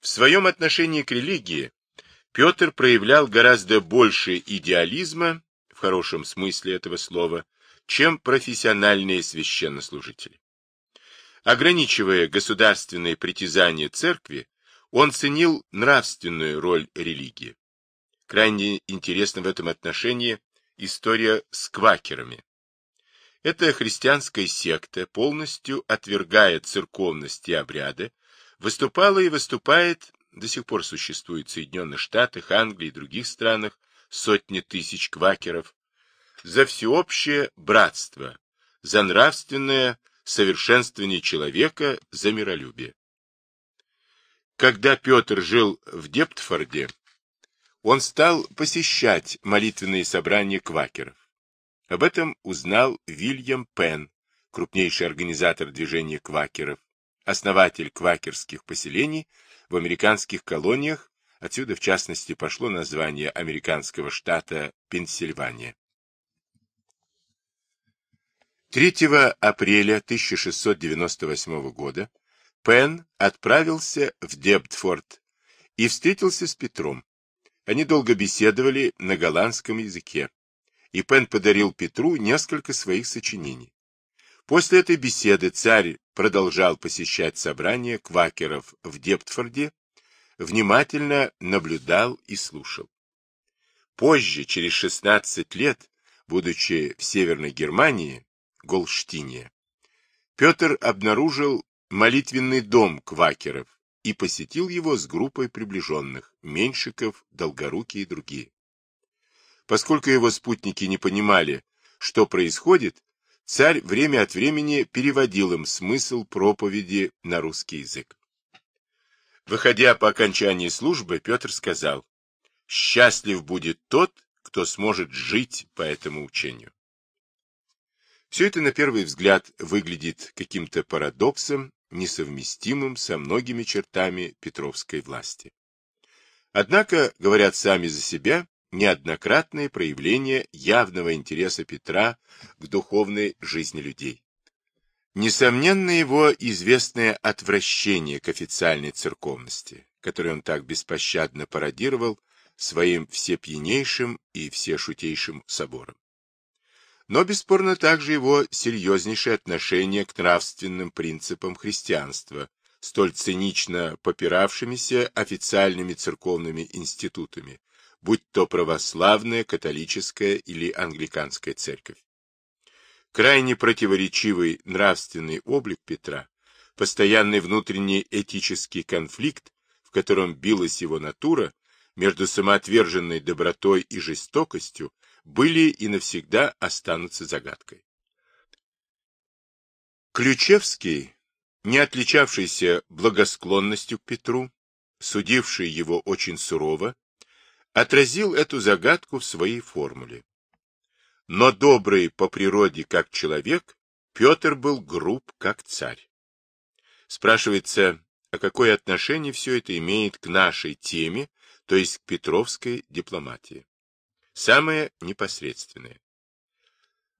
В своем отношении к религии Петр проявлял гораздо больше идеализма, в хорошем смысле этого слова, чем профессиональные священнослужители. Ограничивая государственные притязания церкви, он ценил нравственную роль религии. Крайне интересна в этом отношении история с квакерами. Эта христианская секта, полностью отвергая церковность и обряды, выступала и выступает, до сих пор существует в Соединенных Штатах, Англии и других странах сотни тысяч квакеров, за всеобщее братство, за нравственное совершенствование человека, за миролюбие. Когда Петр жил в Дептфорде, он стал посещать молитвенные собрания квакеров. Об этом узнал Вильям Пен, крупнейший организатор движения квакеров, основатель квакерских поселений в американских колониях, отсюда в частности пошло название американского штата Пенсильвания. 3 апреля 1698 года Пен отправился в Дептфорд и встретился с Петром. Они долго беседовали на голландском языке, и Пен подарил Петру несколько своих сочинений. После этой беседы царь продолжал посещать собрания квакеров в Дептфорде, внимательно наблюдал и слушал. Позже, через 16 лет, будучи в Северной Германии, Голштине, Петр обнаружил молитвенный дом квакеров и посетил его с группой приближенных, Меньшиков, Долгорукий и другие. Поскольку его спутники не понимали, что происходит, царь время от времени переводил им смысл проповеди на русский язык. Выходя по окончании службы, Петр сказал, «Счастлив будет тот, кто сможет жить по этому учению». Все это на первый взгляд выглядит каким-то парадоксом, несовместимым со многими чертами Петровской власти. Однако, говорят сами за себя, неоднократные проявления явного интереса Петра к духовной жизни людей. Несомненно, его известное отвращение к официальной церковности, которое он так беспощадно пародировал своим всепьянейшим и всешутейшим собором. Но, бесспорно, также его серьезнейшее отношение к нравственным принципам христианства, столь цинично попиравшимися официальными церковными институтами, будь то православная, католическая или англиканская церковь. Крайне противоречивый нравственный облик Петра, постоянный внутренний этический конфликт, в котором билась его натура, между самоотверженной добротой и жестокостью, были и навсегда останутся загадкой. Ключевский, не отличавшийся благосклонностью к Петру, судивший его очень сурово, отразил эту загадку в своей формуле. Но добрый по природе как человек, Петр был груб как царь. Спрашивается, а какое отношение все это имеет к нашей теме, то есть к петровской дипломатии? Самое непосредственное.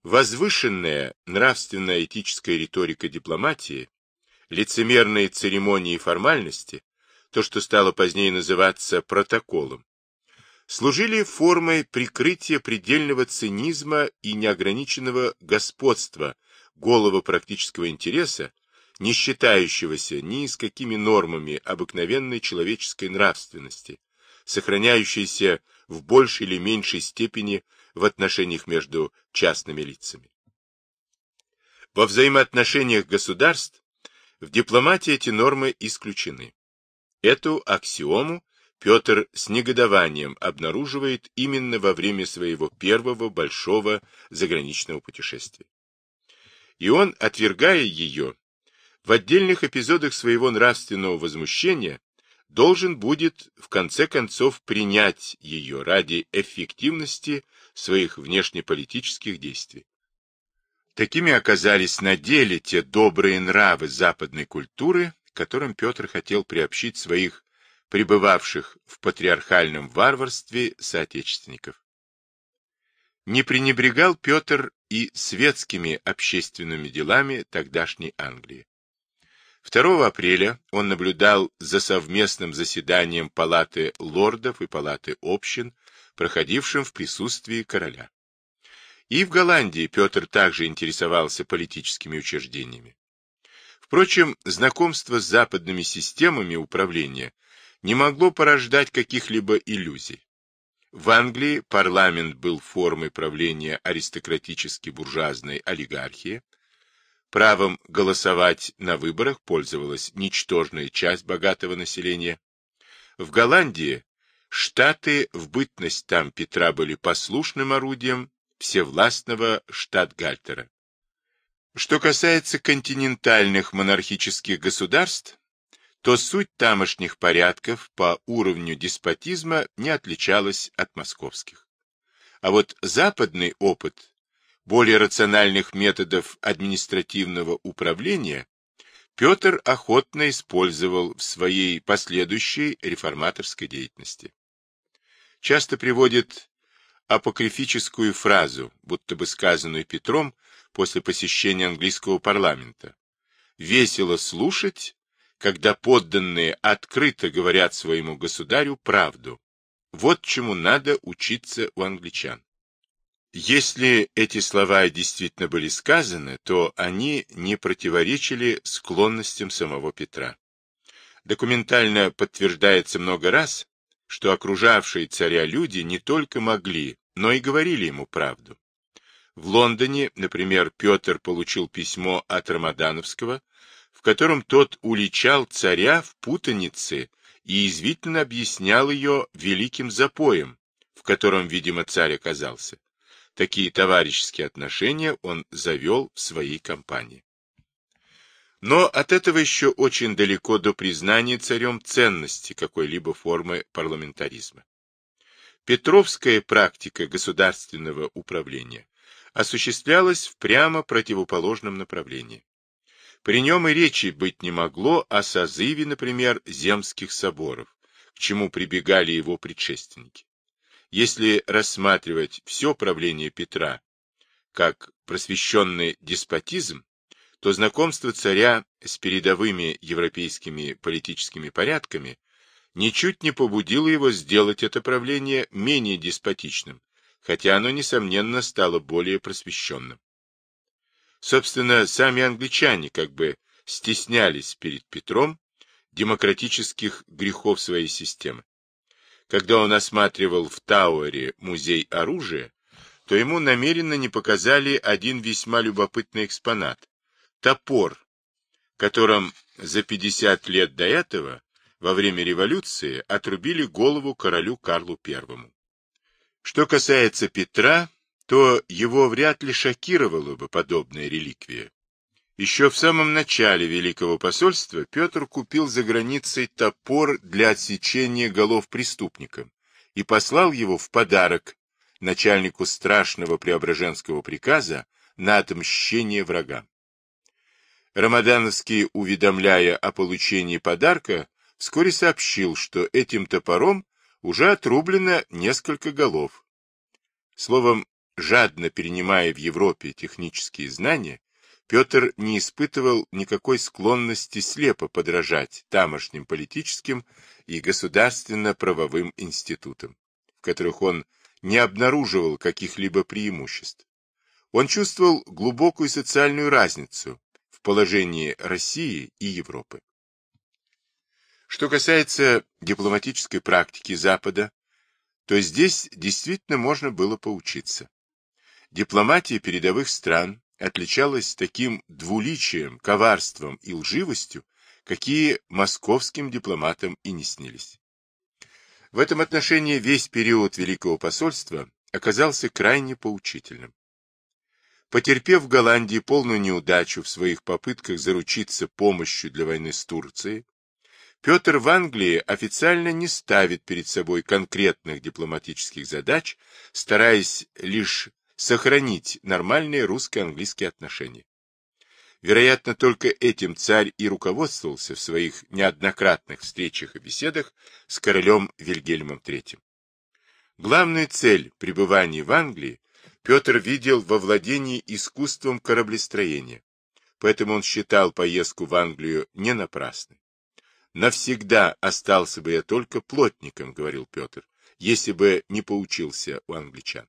Возвышенная нравственная этическая риторика дипломатии, лицемерные церемонии и формальности, то, что стало позднее называться протоколом, служили формой прикрытия предельного цинизма и неограниченного господства голого практического интереса, не считающегося ни с какими нормами обыкновенной человеческой нравственности, сохраняющейся в большей или меньшей степени в отношениях между частными лицами. Во взаимоотношениях государств в дипломатии эти нормы исключены. Эту аксиому Петр с негодованием обнаруживает именно во время своего первого большого заграничного путешествия. И он, отвергая ее, в отдельных эпизодах своего нравственного возмущения должен будет в конце концов принять ее ради эффективности своих внешнеполитических действий. Такими оказались на деле те добрые нравы западной культуры, которым Петр хотел приобщить своих пребывавших в патриархальном варварстве соотечественников. Не пренебрегал Петр и светскими общественными делами тогдашней Англии. 2 апреля он наблюдал за совместным заседанием Палаты лордов и Палаты общин, проходившим в присутствии короля. И в Голландии Петр также интересовался политическими учреждениями. Впрочем, знакомство с западными системами управления не могло порождать каких-либо иллюзий. В Англии парламент был формой правления аристократически-буржуазной олигархии, Правом голосовать на выборах пользовалась ничтожная часть богатого населения. В Голландии штаты в бытность там Петра были послушным орудием всевластного штатгальтера. Что касается континентальных монархических государств, то суть тамошних порядков по уровню деспотизма не отличалась от московских. А вот западный опыт более рациональных методов административного управления Петр охотно использовал в своей последующей реформаторской деятельности. Часто приводит апокрифическую фразу, будто бы сказанную Петром после посещения английского парламента. «Весело слушать, когда подданные открыто говорят своему государю правду. Вот чему надо учиться у англичан». Если эти слова действительно были сказаны, то они не противоречили склонностям самого Петра. Документально подтверждается много раз, что окружавшие царя люди не только могли, но и говорили ему правду. В Лондоне, например, Петр получил письмо от Рамадановского, в котором тот уличал царя в путанице и извительно объяснял ее великим запоем, в котором, видимо, царь оказался. Такие товарищеские отношения он завел в своей компании. Но от этого еще очень далеко до признания царем ценности какой-либо формы парламентаризма. Петровская практика государственного управления осуществлялась в прямо противоположном направлении. При нем и речи быть не могло о созыве, например, земских соборов, к чему прибегали его предшественники. Если рассматривать все правление Петра как просвещенный деспотизм, то знакомство царя с передовыми европейскими политическими порядками ничуть не побудило его сделать это правление менее деспотичным, хотя оно, несомненно, стало более просвещенным. Собственно, сами англичане как бы стеснялись перед Петром демократических грехов своей системы. Когда он осматривал в Тауэре музей оружия, то ему намеренно не показали один весьма любопытный экспонат – топор, которым за 50 лет до этого, во время революции, отрубили голову королю Карлу I. Что касается Петра, то его вряд ли шокировала бы подобная реликвия. Еще в самом начале Великого посольства Петр купил за границей топор для отсечения голов преступникам и послал его в подарок начальнику страшного Преображенского приказа на отмщение врагам. Рамадановский, уведомляя о получении подарка, вскоре сообщил, что этим топором уже отрублено несколько голов. Словом, жадно перенимая в Европе технические знания, Петр не испытывал никакой склонности слепо подражать тамошним политическим и государственно-правовым институтам, в которых он не обнаруживал каких-либо преимуществ. Он чувствовал глубокую социальную разницу в положении России и Европы. Что касается дипломатической практики Запада, то здесь действительно можно было поучиться. Дипломатия передовых стран отличалась таким двуличием, коварством и лживостью, какие московским дипломатам и не снились. В этом отношении весь период Великого посольства оказался крайне поучительным. Потерпев в Голландии полную неудачу в своих попытках заручиться помощью для войны с Турцией, Петр в Англии официально не ставит перед собой конкретных дипломатических задач, стараясь лишь сохранить нормальные русско-английские отношения. Вероятно, только этим царь и руководствовался в своих неоднократных встречах и беседах с королем Вильгельмом III. Главную цель пребывания в Англии Петр видел во владении искусством кораблестроения, поэтому он считал поездку в Англию не напрасной. «Навсегда остался бы я только плотником», — говорил Петр, «если бы не поучился у англичан».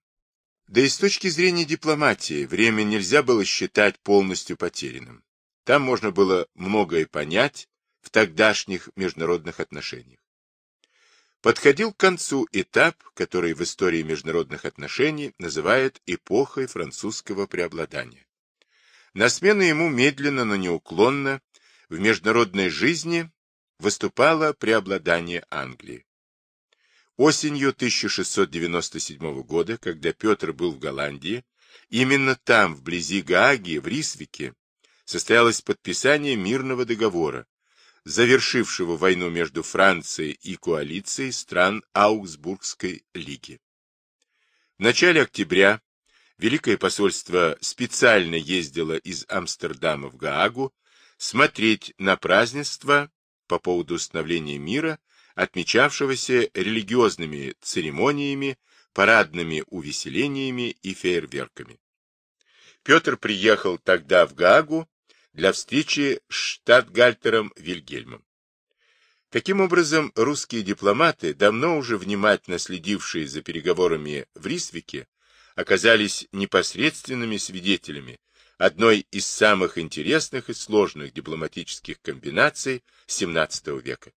Да и с точки зрения дипломатии время нельзя было считать полностью потерянным. Там можно было многое понять в тогдашних международных отношениях. Подходил к концу этап, который в истории международных отношений называют эпохой французского преобладания. На смену ему медленно, но неуклонно в международной жизни выступало преобладание Англии. Осенью 1697 года, когда Петр был в Голландии, именно там, вблизи Гааги, в Рисвике, состоялось подписание мирного договора, завершившего войну между Францией и коалицией стран Аугсбургской лиги. В начале октября Великое посольство специально ездило из Амстердама в Гаагу смотреть на празднество по поводу установления мира, отмечавшегося религиозными церемониями, парадными увеселениями и фейерверками. Петр приехал тогда в Гаагу для встречи с штатгальтером Вильгельмом. Таким образом, русские дипломаты, давно уже внимательно следившие за переговорами в Рисвике, оказались непосредственными свидетелями одной из самых интересных и сложных дипломатических комбинаций XVII века.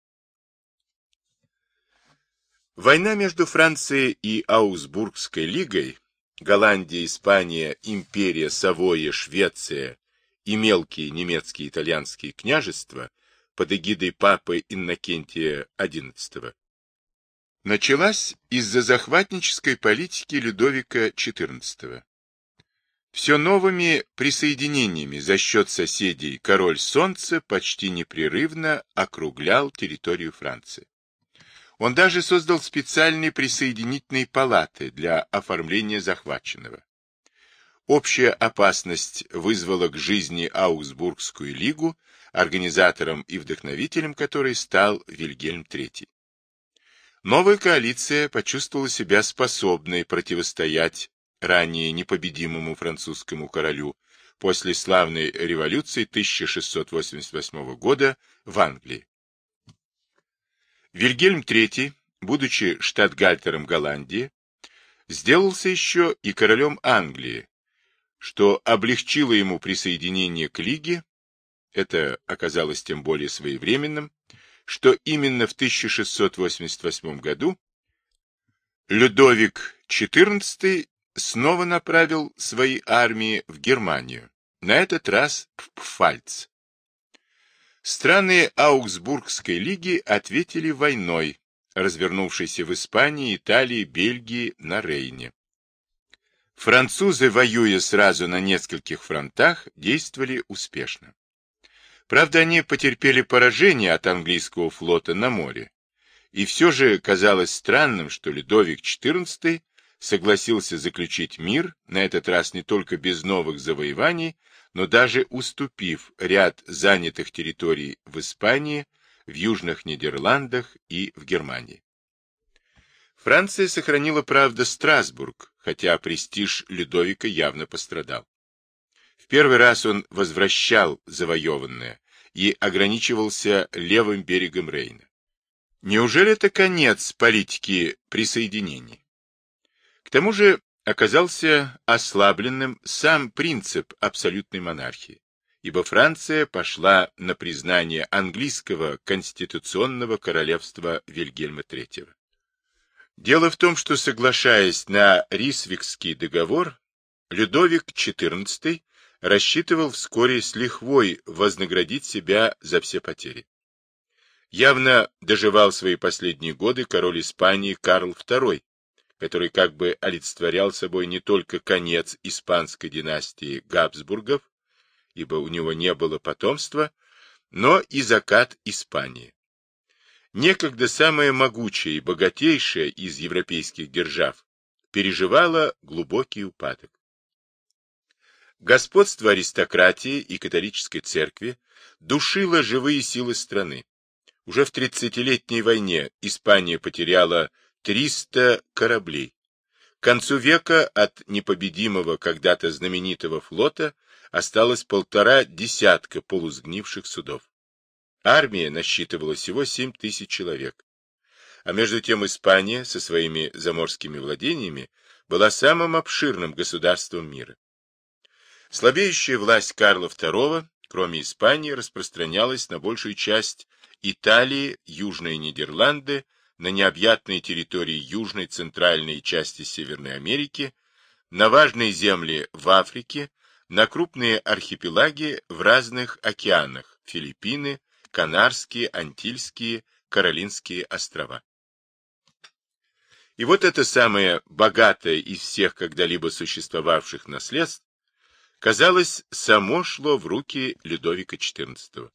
Война между Францией и Аусбургской лигой, Голландия, Испания, Империя, Савоя, Швеция и мелкие немецкие и итальянские княжества под эгидой папы Иннокентия XI началась из-за захватнической политики Людовика XIV. Все новыми присоединениями за счет соседей король Солнца почти непрерывно округлял территорию Франции. Он даже создал специальные присоединительные палаты для оформления захваченного. Общая опасность вызвала к жизни Аугсбургскую лигу, организатором и вдохновителем которой стал Вильгельм III. Новая коалиция почувствовала себя способной противостоять ранее непобедимому французскому королю после славной революции 1688 года в Англии. Вильгельм III, будучи штатгальтером Голландии, сделался еще и королем Англии, что облегчило ему присоединение к Лиге, это оказалось тем более своевременным, что именно в 1688 году Людовик XIV снова направил свои армии в Германию, на этот раз в Пфальц. Страны Аугсбургской лиги ответили войной, развернувшейся в Испании, Италии, Бельгии, на Рейне. Французы, воюя сразу на нескольких фронтах, действовали успешно. Правда, они потерпели поражение от английского флота на море. И все же казалось странным, что Людовик XIV согласился заключить мир, на этот раз не только без новых завоеваний, но даже уступив ряд занятых территорий в Испании, в Южных Нидерландах и в Германии. Франция сохранила, правда, Страсбург, хотя престиж Людовика явно пострадал. В первый раз он возвращал завоеванное и ограничивался левым берегом Рейна. Неужели это конец политики присоединений? К тому же оказался ослабленным сам принцип абсолютной монархии, ибо Франция пошла на признание английского конституционного королевства Вильгельма III. Дело в том, что, соглашаясь на Рисвикский договор, Людовик XIV рассчитывал вскоре с лихвой вознаградить себя за все потери. Явно доживал свои последние годы король Испании Карл II, который как бы олицетворял собой не только конец испанской династии Габсбургов, ибо у него не было потомства, но и закат Испании. Некогда самая могучая и богатейшая из европейских держав переживала глубокий упадок. Господство аристократии и католической церкви душило живые силы страны. Уже в тридцатилетней войне Испания потеряла 300 кораблей. К концу века от непобедимого когда-то знаменитого флота осталось полтора десятка полусгнивших судов. Армия насчитывала всего 7 тысяч человек. А между тем Испания со своими заморскими владениями была самым обширным государством мира. Слабеющая власть Карла II, кроме Испании, распространялась на большую часть Италии, Южные Нидерланды, на необъятные территории Южной, Центральной части Северной Америки, на важные земли в Африке, на крупные архипелаги в разных океанах, Филиппины, Канарские, Антильские, Каролинские острова. И вот это самое богатое из всех когда-либо существовавших наследств, казалось, само шло в руки Людовика XIV.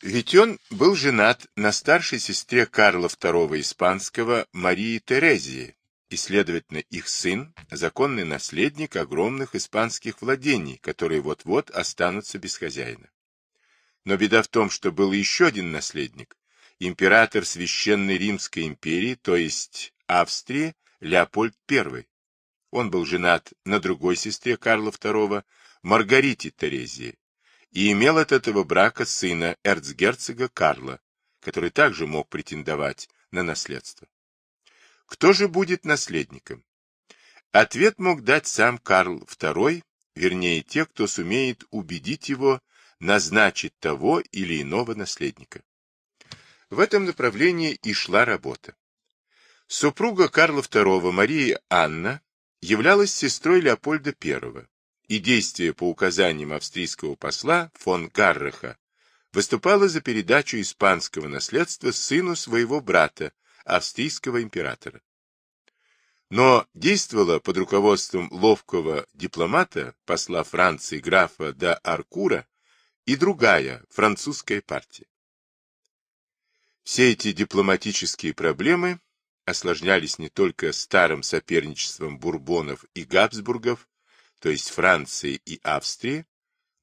Ведь он был женат на старшей сестре Карла II Испанского Марии Терезии, и, следовательно, их сын – законный наследник огромных испанских владений, которые вот-вот останутся без хозяина. Но беда в том, что был еще один наследник, император Священной Римской империи, то есть Австрии, Леопольд I. Он был женат на другой сестре Карла II, Маргарите Терезии, и имел от этого брака сына эрцгерцога Карла, который также мог претендовать на наследство. Кто же будет наследником? Ответ мог дать сам Карл II, вернее те, кто сумеет убедить его назначить того или иного наследника. В этом направлении и шла работа. Супруга Карла II Мария Анна являлась сестрой Леопольда I, и действие по указаниям австрийского посла фон Гарреха выступала за передачу испанского наследства сыну своего брата, австрийского императора. Но действовала под руководством ловкого дипломата, посла Франции графа де Аркура, и другая французская партия. Все эти дипломатические проблемы осложнялись не только старым соперничеством бурбонов и габсбургов, то есть Франции и Австрии,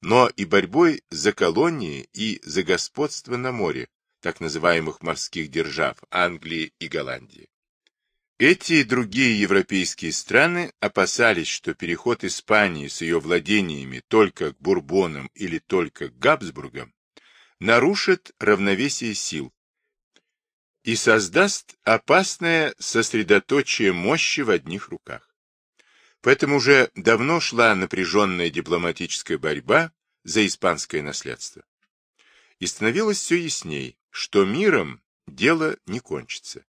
но и борьбой за колонии и за господство на море, так называемых морских держав Англии и Голландии. Эти и другие европейские страны опасались, что переход Испании с ее владениями только к Бурбонам или только к Габсбургам нарушит равновесие сил и создаст опасное сосредоточие мощи в одних руках. Поэтому уже давно шла напряженная дипломатическая борьба за испанское наследство. И становилось все ясней, что миром дело не кончится.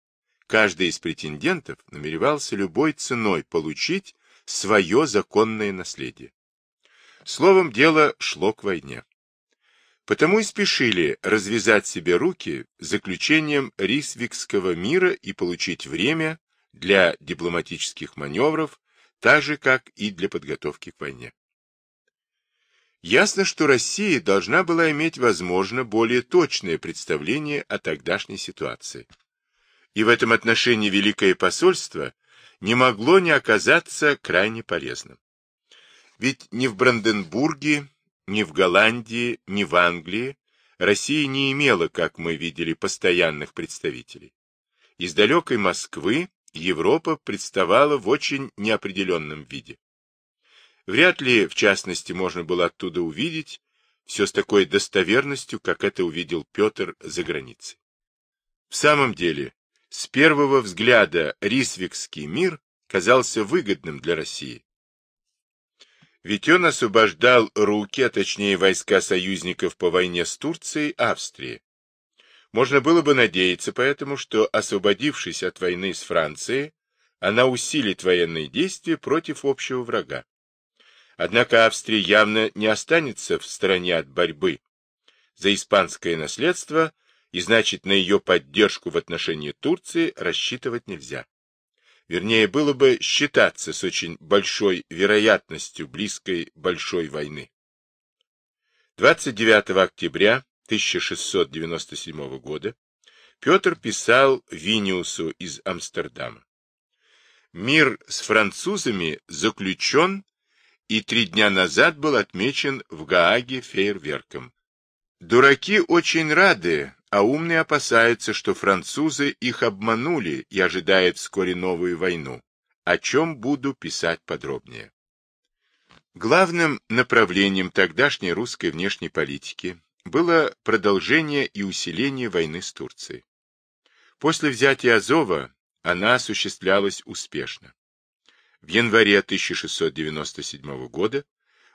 Каждый из претендентов намеревался любой ценой получить свое законное наследие. Словом, дело шло к войне. Потому и спешили развязать себе руки заключением Рисвикского мира и получить время для дипломатических маневров, так же, как и для подготовки к войне. Ясно, что Россия должна была иметь, возможно, более точное представление о тогдашней ситуации и в этом отношении Великое посольство не могло не оказаться крайне полезным. Ведь ни в Бранденбурге, ни в Голландии, ни в Англии Россия не имела, как мы видели, постоянных представителей. Из далекой Москвы Европа представала в очень неопределенном виде. Вряд ли, в частности, можно было оттуда увидеть все с такой достоверностью, как это увидел Петр за границей. В самом деле, с первого взгляда Рисвикский мир казался выгодным для России. Ведь он освобождал руки, а точнее войска союзников по войне с Турцией, Австрии. Можно было бы надеяться поэтому, что, освободившись от войны с Францией, она усилит военные действия против общего врага. Однако Австрия явно не останется в стороне от борьбы. За испанское наследство и значит на ее поддержку в отношении Турции рассчитывать нельзя. Вернее, было бы считаться с очень большой вероятностью близкой большой войны. 29 октября 1697 года Петр писал Виниусу из Амстердама. Мир с французами заключен и три дня назад был отмечен в Гааге фейерверком. Дураки очень рады, а умные опасаются, что французы их обманули и ожидают вскоре новую войну, о чем буду писать подробнее. Главным направлением тогдашней русской внешней политики было продолжение и усиление войны с Турцией. После взятия Азова она осуществлялась успешно. В январе 1697 года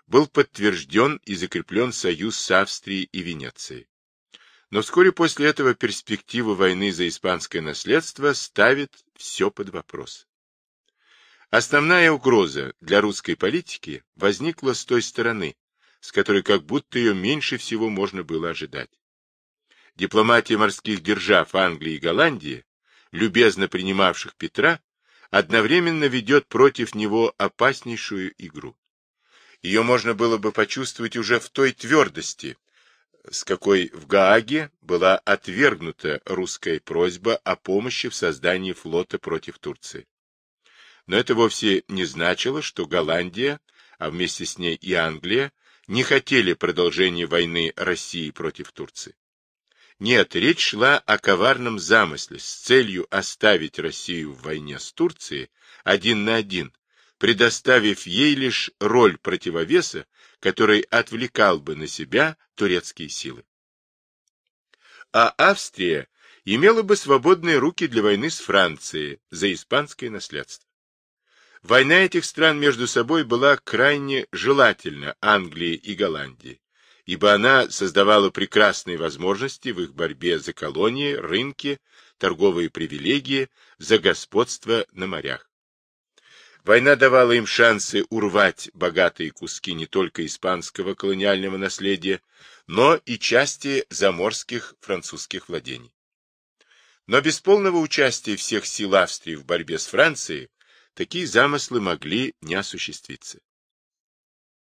был подтвержден и закреплен союз с Австрией и Венецией. Но вскоре после этого перспектива войны за испанское наследство ставит все под вопрос. Основная угроза для русской политики возникла с той стороны, с которой как будто ее меньше всего можно было ожидать. Дипломатия морских держав Англии и Голландии, любезно принимавших Петра, одновременно ведет против него опаснейшую игру. Ее можно было бы почувствовать уже в той твердости, с какой в Гааге была отвергнута русская просьба о помощи в создании флота против Турции. Но это вовсе не значило, что Голландия, а вместе с ней и Англия, не хотели продолжения войны России против Турции. Нет, речь шла о коварном замысле с целью оставить Россию в войне с Турцией один на один, предоставив ей лишь роль противовеса, который отвлекал бы на себя турецкие силы. А Австрия имела бы свободные руки для войны с Францией за испанское наследство. Война этих стран между собой была крайне желательна Англии и Голландии, ибо она создавала прекрасные возможности в их борьбе за колонии, рынки, торговые привилегии, за господство на морях. Война давала им шансы урвать богатые куски не только испанского колониального наследия, но и части заморских французских владений. Но без полного участия всех сил Австрии в борьбе с Францией такие замыслы могли не осуществиться.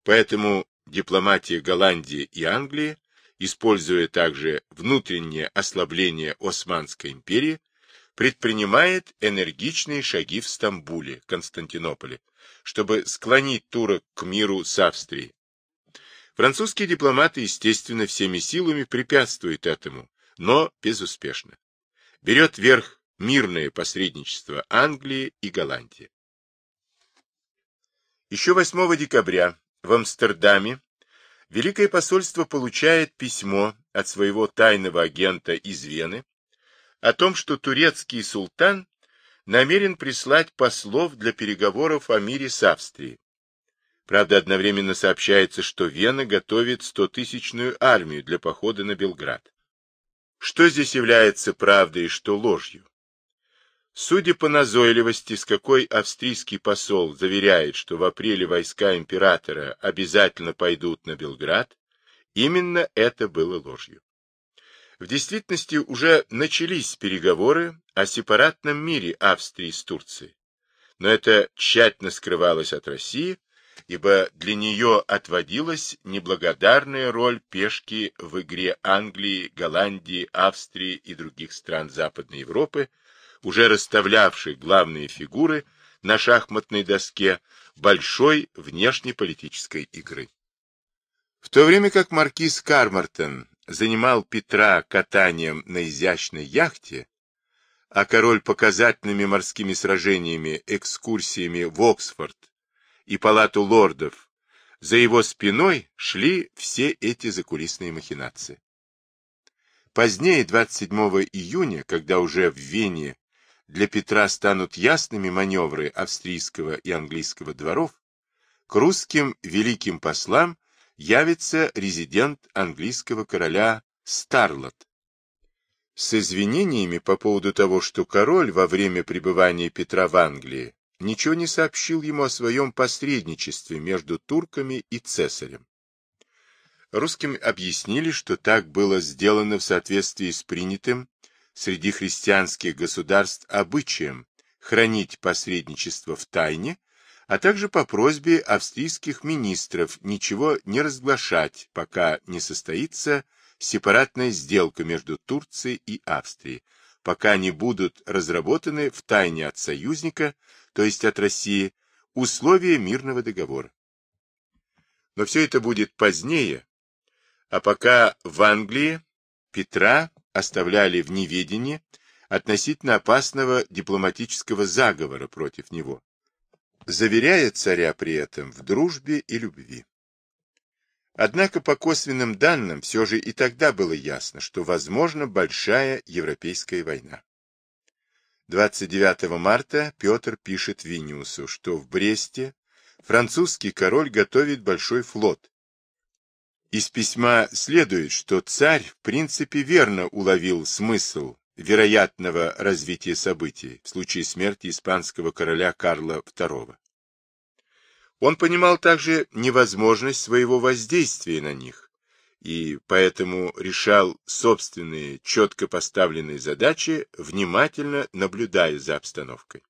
Поэтому дипломатия Голландии и Англии, используя также внутреннее ослабление Османской империи, предпринимает энергичные шаги в Стамбуле, Константинополе, чтобы склонить турок к миру с Австрией. Французские дипломаты, естественно, всеми силами препятствуют этому, но безуспешно. Берет верх мирное посредничество Англии и Голландии. Еще 8 декабря в Амстердаме Великое посольство получает письмо от своего тайного агента из Вены о том, что турецкий султан намерен прислать послов для переговоров о мире с Австрией. Правда, одновременно сообщается, что Вена готовит стотысячную армию для похода на Белград. Что здесь является правдой и что ложью? Судя по назойливости, с какой австрийский посол заверяет, что в апреле войска императора обязательно пойдут на Белград, именно это было ложью. В действительности уже начались переговоры о сепаратном мире Австрии с Турцией, но это тщательно скрывалось от России, ибо для нее отводилась неблагодарная роль пешки в игре Англии, Голландии, Австрии и других стран Западной Европы, уже расставлявший главные фигуры на шахматной доске большой внешнеполитической игры. В то время как маркиз Кармартон занимал Петра катанием на изящной яхте, а король показательными морскими сражениями, экскурсиями в Оксфорд и палату лордов, за его спиной шли все эти закулисные махинации. Позднее, 27 июня, когда уже в Вене для Петра станут ясными маневры австрийского и английского дворов, к русским великим послам явится резидент английского короля Старлот. С извинениями по поводу того, что король во время пребывания Петра в Англии ничего не сообщил ему о своем посредничестве между турками и цесарем. Русским объяснили, что так было сделано в соответствии с принятым среди христианских государств обычаем хранить посредничество в тайне, а также по просьбе австрийских министров ничего не разглашать, пока не состоится сепаратная сделка между Турцией и Австрией, пока не будут разработаны в тайне от союзника, то есть от России, условия мирного договора. Но все это будет позднее, а пока в Англии Петра оставляли в неведении относительно опасного дипломатического заговора против него. заверяя царя при этом в дружбе и любви. Однако по косвенным данным все же и тогда было ясно, что возможна большая европейская война. 29 марта Петр пишет Виниусу, что в Бресте французский король готовит большой флот. Из письма следует, что царь в принципе верно уловил смысл вероятного развития событий в случае смерти испанского короля Карла II. Он понимал также невозможность своего воздействия на них, и поэтому решал собственные четко поставленные задачи, внимательно наблюдая за обстановкой.